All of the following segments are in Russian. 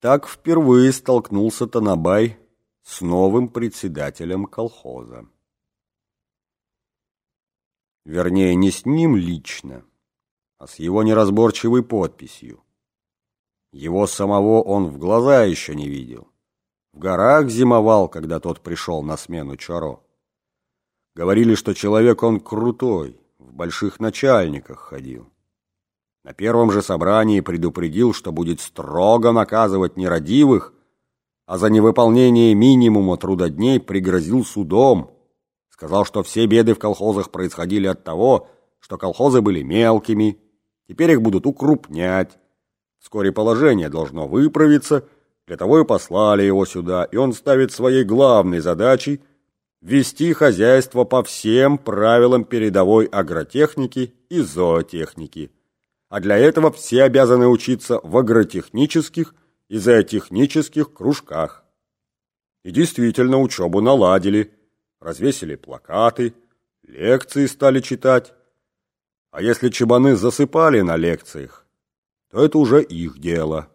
Так впервые столкнулся Танабай с новым председателем колхоза. Вернее, не с ним лично, а с его неразборчивой подписью. Его самого он в глаза еще не видел. В горах зимовал, когда тот пришел на смену Чаро. Говорили, что человек он крутой, в больших начальниках ходил. На первом же собрании предупредил, что будет строго наказывать нерадивых, а за невыполнение минимума трудодней пригрозил судом. Сказал, что все беды в колхозах происходили от того, что колхозы были мелкими, теперь их будут укрупнять. Вскоре положение должно выправиться, для того и послали его сюда, и он ставит своей главной задачей вести хозяйство по всем правилам передовой агротехники и зоотехники. А для этого все обязаны учиться в агротехнических и зоотехнических кружках. И действительно учебу наладили, развесили плакаты, лекции стали читать. А если чебаны засыпали на лекциях, то это уже их дело.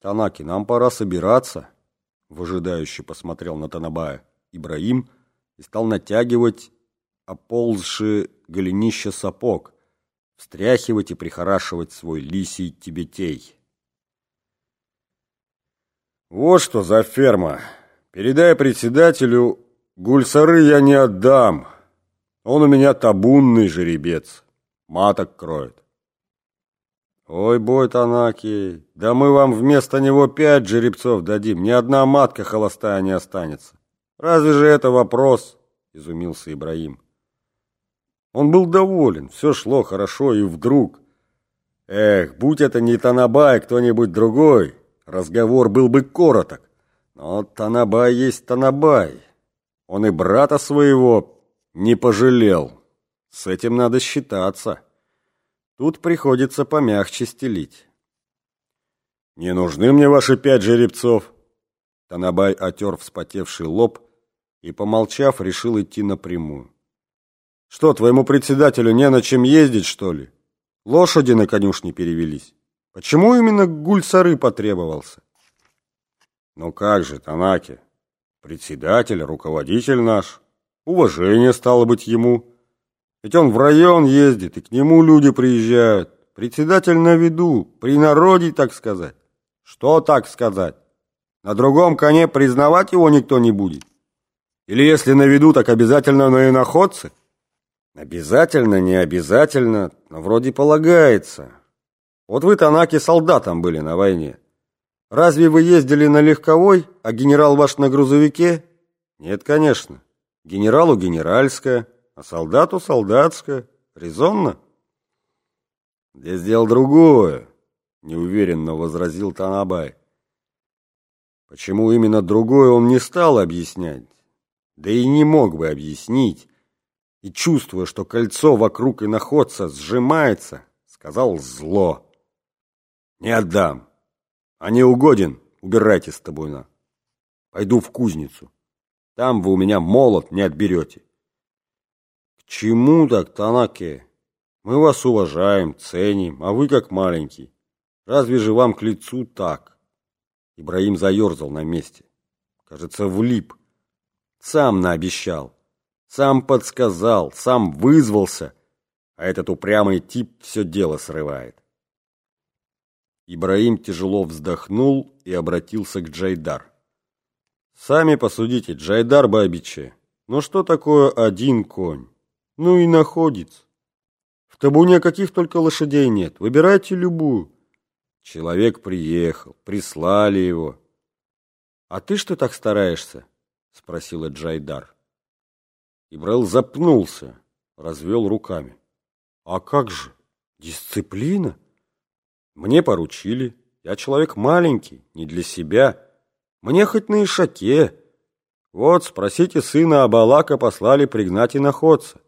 Танаки, нам пора собираться, выжидающе посмотрел на Танабая. Ибраим и стал натягивать оползший голенище сапог, встряхивать и прихорашивать свой лисий тибетей. Вот что за ферма. Передай председателю, гульсары я не отдам. Он у меня табунный жеребец. Маток кроет. Ой, бой Танаки, да мы вам вместо него пять жеребцов дадим. Ни одна матка холостая не останется. Разве же это вопрос? Изумился Ибраим. Он был доволен, все шло хорошо, и вдруг... Эх, будь это не Танабай, кто-нибудь другой, разговор был бы короток. Но Танабай есть Танабай. Он и брата своего не пожалел. С этим надо считаться. Тут приходится помягче стелить. «Не нужны мне ваши пять жеребцов!» Танабай отер вспотевший лоб и, помолчав, решил идти напрямую. «Что, твоему председателю не на чем ездить, что ли? Лошади на конюшне перевелись. Почему именно гульцары потребовался?» «Ну как же, Танаки, председатель, руководитель наш, уважение стало быть ему. Ведь он в район ездит, и к нему люди приезжают. Председатель на виду, при народе, так сказать. Что так сказать? На другом коне признавать его никто не будет. Или если на виду, так обязательно на иноходцы? Обязательно, не обязательно, но вроде полагается. Вот вы, Танаки, солдатом были на войне. Разве вы ездили на легковой, а генерал ваш на грузовике? Нет, конечно. Генералу генеральская, а солдату солдатская. Резонно? Здесь дело другое, неуверенно возразил Танабай. Почему именно другое он не стал объяснять да и не мог бы объяснить, и, чувствуя, что кольцо вокруг иноходца сжимается, сказал зло. «Не отдам. А не угоден, убирайте с тобой на. Пойду в кузницу. Там вы у меня молот не отберете». «К чему так, Танаке? Мы вас уважаем, ценим, а вы как маленький. Разве же вам к лицу так?» Ибраим заерзал на месте. Кажется, влип. Сам наобещал, сам подсказал, сам вызвался, а этот упрямый тип все дело срывает. Ибраим тяжело вздохнул и обратился к Джайдар. «Сами посудите, Джайдар Бабиче, ну что такое один конь? Ну и находится. В табуне каких только лошадей нет, выбирайте любую». Человек приехал, прислали его. «А ты что так стараешься?» — спросила Джайдар. Ибраил запнулся, развел руками. «А как же? Дисциплина? Мне поручили. Я человек маленький, не для себя. Мне хоть на ишаке. Вот, спросите сына Абалака, послали пригнать и находца».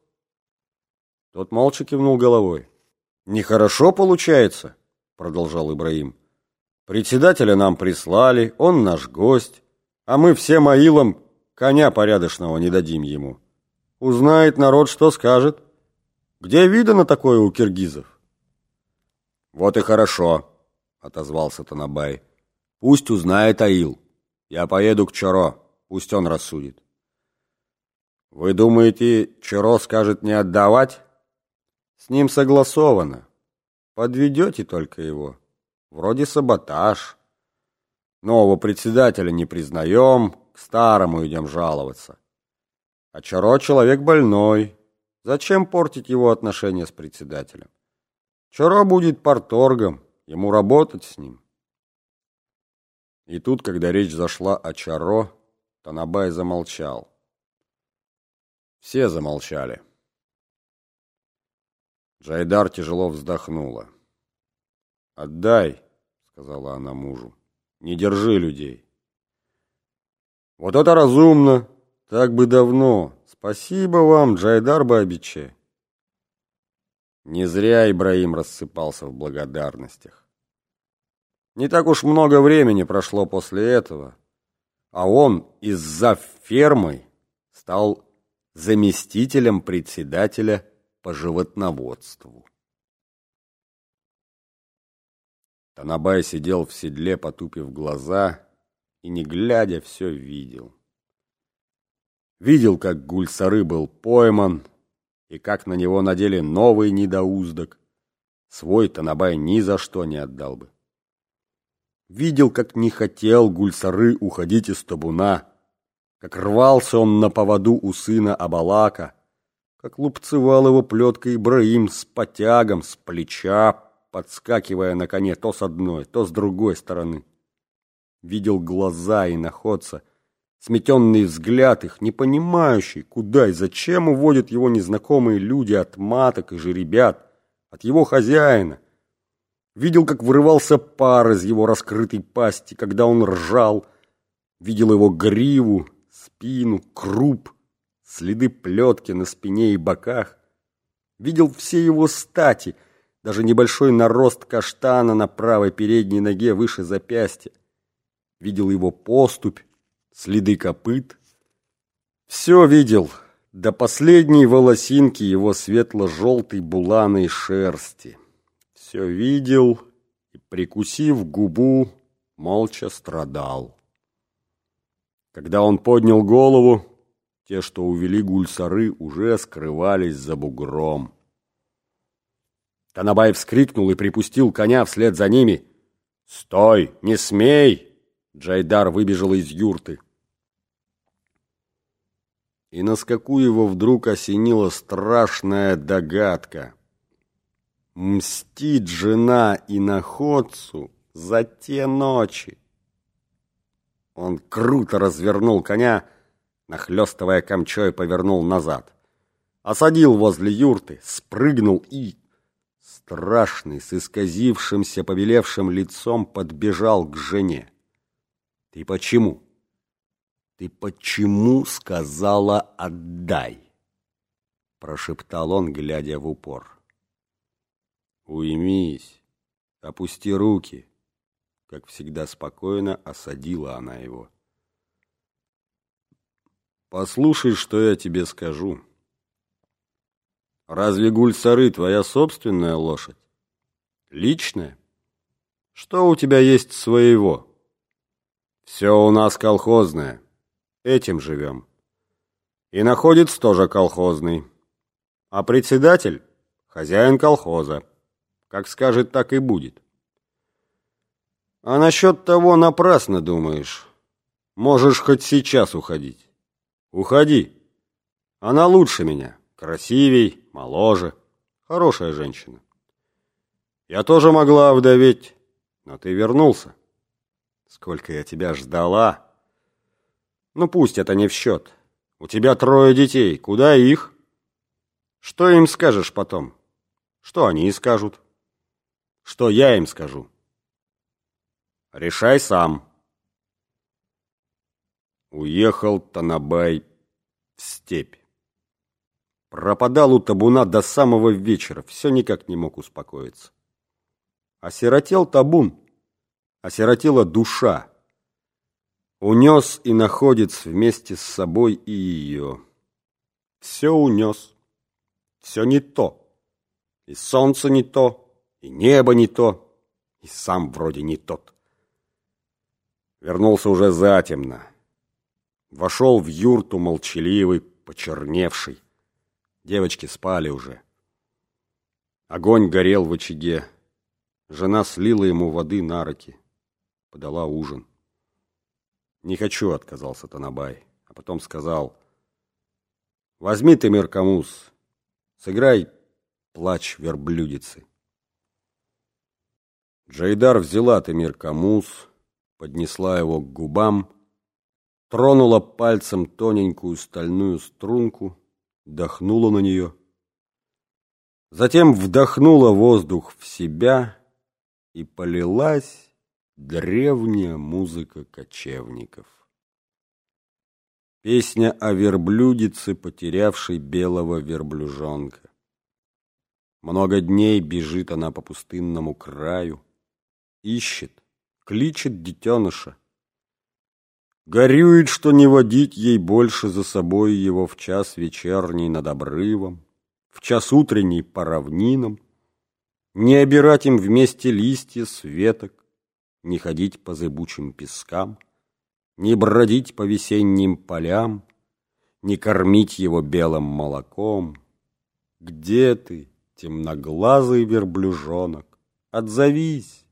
Тот молча кивнул головой. «Нехорошо получается», — продолжал Ибраим. «Председателя нам прислали, он наш гость, а мы всем аилам Коня порядочного не дадим ему. Узнает народ, что скажет. Где видано такое у киргизов? Вот и хорошо. отозвался Танабай. Пусть узнает Аил. Я поеду к Чоро, пусть он рассудит. Вы думаете, Чоро скажет не отдавать? С ним согласовано. Подведете только его. Вроде саботаж. Нового председателя не признаем, к старому идем жаловаться. А Чаро человек больной. Зачем портить его отношения с председателем? Чаро будет порторгом, ему работать с ним. И тут, когда речь зашла о Чаро, Танабай замолчал. Все замолчали. Джайдар тяжело вздохнула. «Отдай», — сказала она мужу, — «не держи людей». «Вот это разумно! Так бы давно! Спасибо вам, Джайдар Бабиче!» Не зря Ибраим рассыпался в благодарностях. Не так уж много времени прошло после этого, а он из-за фермы стал заместителем председателя по животноводству. Танабай сидел в седле, потупив глаза, и, не глядя, все видел. Видел, как Гульсары был пойман, и как на него надели новый недоуздок. Свой Танабай ни за что не отдал бы. Видел, как не хотел Гульсары уходить из табуна, как рвался он на поводу у сына Абалака, как лупцевал его плеткой Ибраим с потягом, с плеча, подскакивая на коне то с одной, то с другой стороны. Видел глаза и находца, сметенный взгляд их, не понимающий, куда и зачем уводят его незнакомые люди от маток и жеребят, от его хозяина. Видел, как вырывался пар из его раскрытой пасти, когда он ржал. Видел его гриву, спину, круп, следы плетки на спине и боках. Видел все его стати, даже небольшой нарост каштана на правой передней ноге выше запястья. Видел его поступь, следы копыт. Все видел, до последней волосинки его светло-желтой буланой шерсти. Все видел и, прикусив губу, молча страдал. Когда он поднял голову, те, что увели гульсары, уже скрывались за бугром. Танабай вскрикнул и припустил коня вслед за ними. «Стой! Не смей!» Джайдар выбежал из юрты. И на скаку его вдруг осенила страшная догадка. Мстит жена и находцу за те ночи. Он круто развернул коня, нахлестывая камчой, повернул назад. Осадил возле юрты, спрыгнул и, страшный, с исказившимся, побелевшим лицом, подбежал к жене. «Ты почему? Ты почему сказала «отдай»?» Прошептал он, глядя в упор. «Уймись, опусти руки». Как всегда спокойно осадила она его. «Послушай, что я тебе скажу. Разве Гульсары твоя собственная лошадь? Личная? Что у тебя есть своего? Все у нас колхозное. Этим живем. И находится тоже колхозный. А председатель — хозяин колхоза. Как скажет, так и будет. А насчет того напрасно думаешь. Можешь хоть сейчас уходить. Уходи. Она лучше меня. Красивей, моложе. Хорошая женщина. Я тоже могла вдоветь, но ты вернулся. Сколько я тебя ждала. Ну пусть это не в счет. У тебя трое детей. Куда их? Что им скажешь потом? Что они скажут? Что я им скажу? Решай сам. Уехал Танабай в степь. Пропадал у табуна до самого вечера, все никак не мог успокоиться. Осиротел табун, осиротела душа. Унес и находец вместе с собой и ее. Все унес. Все не то. И солнце не то, и небо не то. И сам вроде не тот. Вернулся уже затемно. Вошел в юрту молчаливый, почерневший. Девочки спали уже. Огонь горел в очаге. Жена слила ему воды на руки. Подала ужин. «Не хочу», — отказался Танабай, а потом сказал, «Возьми ты меркамус, сыграй плач верблюдицы». Джайдар взяла ты меркамус, поднесла его к губам, тронула пальцем тоненькую стальную струнку, дохнула на нее. Затем вдохнула воздух в себя и полилась древняя музыка кочевников. Песня о верблюдице, потерявшей белого верблюжонка. Много дней бежит она по пустынному краю, ищет, кличет детеныша. Горюет, что не водить ей больше за собой его в час вечерний над обрывом, в час утренний по равнинам, не обирать им вместе листья с веток, не ходить по зыбучим пескам, не бродить по весенним полям, не кормить его белым молоком. Где ты, темноглазый верблюжонок? Отзовись!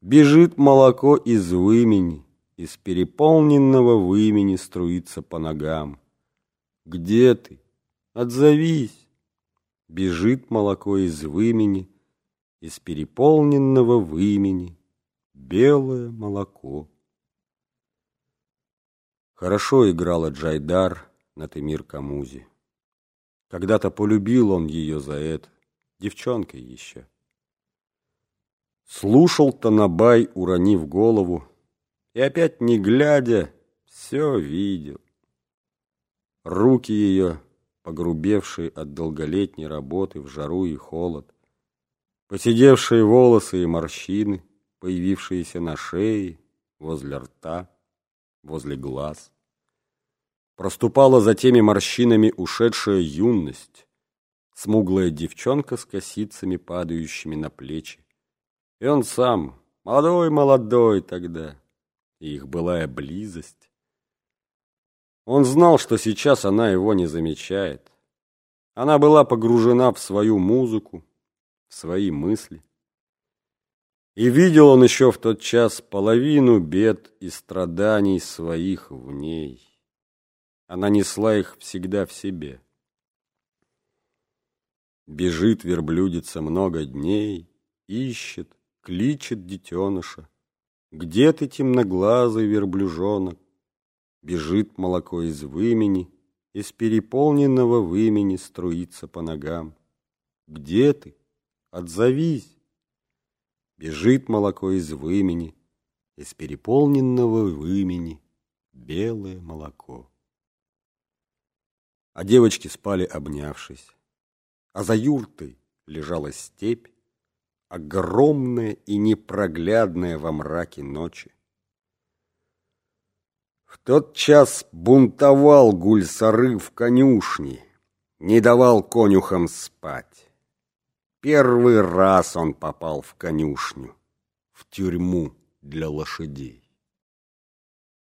Бежит молоко из вымени, из переполненного вымени струится по ногам. Где ты? Отзовись! Бежит молоко из вымени, из переполненного вымени, белое молоко. Хорошо играла Джайдар на Темир Камузе. Когда-то полюбил он ее за это, девчонкой еще. Слушал Танабай, уронив голову, и опять, не глядя, все видел. Руки ее, погрубевшие от долголетней работы в жару и холод, посидевшие волосы и морщины, появившиеся на шее, возле рта, возле глаз. Проступала за теми морщинами ушедшая юность, смуглая девчонка с косицами, падающими на плечи. И он сам, молодой-молодой тогда, и их былая близость. Он знал, что сейчас она его не замечает. Она была погружена в свою музыку, в свои мысли. И видел он еще в тот час половину бед и страданий своих в ней. Она несла их всегда в себе. Бежит верблюдица много дней, ищет, кличет детеныша. Где ты, темноглазый верблюжонок? Бежит молоко из вымени, из переполненного вымени струится по ногам. Где ты? Отзовись! Бежит молоко из вымени, из переполненного вымени белое молоко. А девочки спали обнявшись, а за юртой лежала степь, огромная и непроглядная во мраке ночи. В тот час бунтовал гульсары в конюшне, не давал конюхам спать. Первый раз он попал в конюшню, в тюрьму для лошадей.